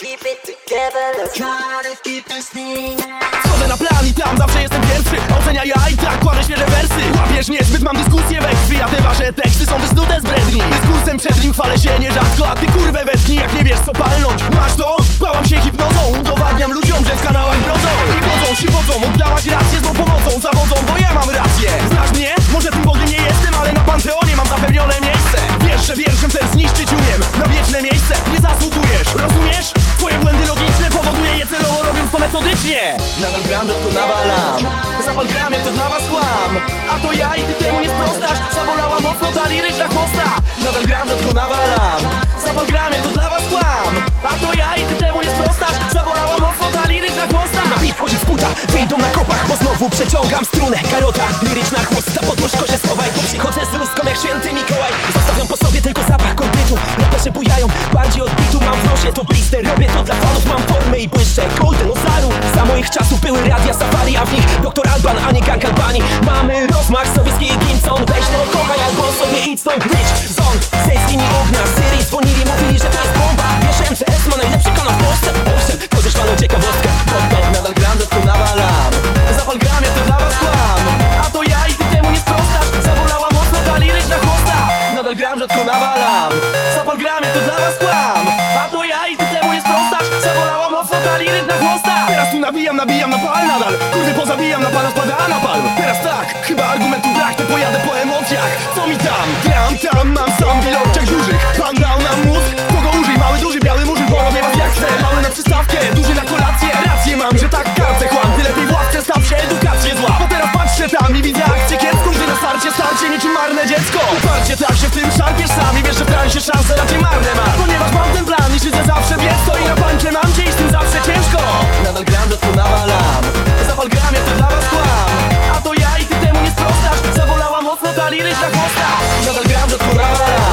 keep it together, let's try to keep this thing na plan i tam zawsze jestem pierwszy. Ocenia ja i tak kładę świeże wersy. Łapiesz niezbyt, mam dyskusję we krwi A te wasze teksty są wysnute z bredni. Dyskursem przed nim chwalę się nierzadko A ty kurwę wetnij, jak nie wiesz co palnąć. Masz to? Bałam się hipnozą Udowadniam ludziom, że w kanałach brodzą metodycznie Nadal gram, to nawalam. Zapal gramie, to dla was kłam. A to ja i ty temu nie sprostasz Zabolała mocno ta liryczna chłosta. Nadal gram, to nawalam. Zapal gramie, to dla was kłam. A to ja i ty temu nie sprostasz Zabolała mocno ta liryczna chłosta. Na beat wchodzi w buta, wyjdą na kopach Bo znowu przeciągam strunę. Karota, liryczna chłosta Pod łóżko się schowaj. Bo przychodzę z lustką jak święty Mikołaj. Zostawiam po sobie tylko zapach kondytu Raperzy bujają, to blister, robię to dla fanów Mam formę i błyszczę, golden ozaru Za moich czasów były radia safari A w nich doktor Alban, a nie gang Albanii Mamy rozmach sowiecki i Gimson Weź no kochaj albo sobie idź stąd. Rich Zone, zejdź z linii ognia. Syrii dzwonili, mówili, że to jest bomba Wiesz, MCS ma najlepszy kanał w Polsce. Owszem, to też panu ciekawostka Bo to Nadal gram, to nawalam. Zapal gramie, to dla was kłam. A to ja i ty temu nie sprostasz Zabolała mocno ta liryczna chłosta. Nadal gram, rzadko nawalam. Zapal gramie, to dla was kłam Teraz tu nabijam, nabijam na pal nadal. Kurwy pozabijam, na pana spada napalm Teraz tak, chyba argumentu brak To pojadę po emocjach, co mi tam? Gram tam, mam sam w hasta, no del grande curada.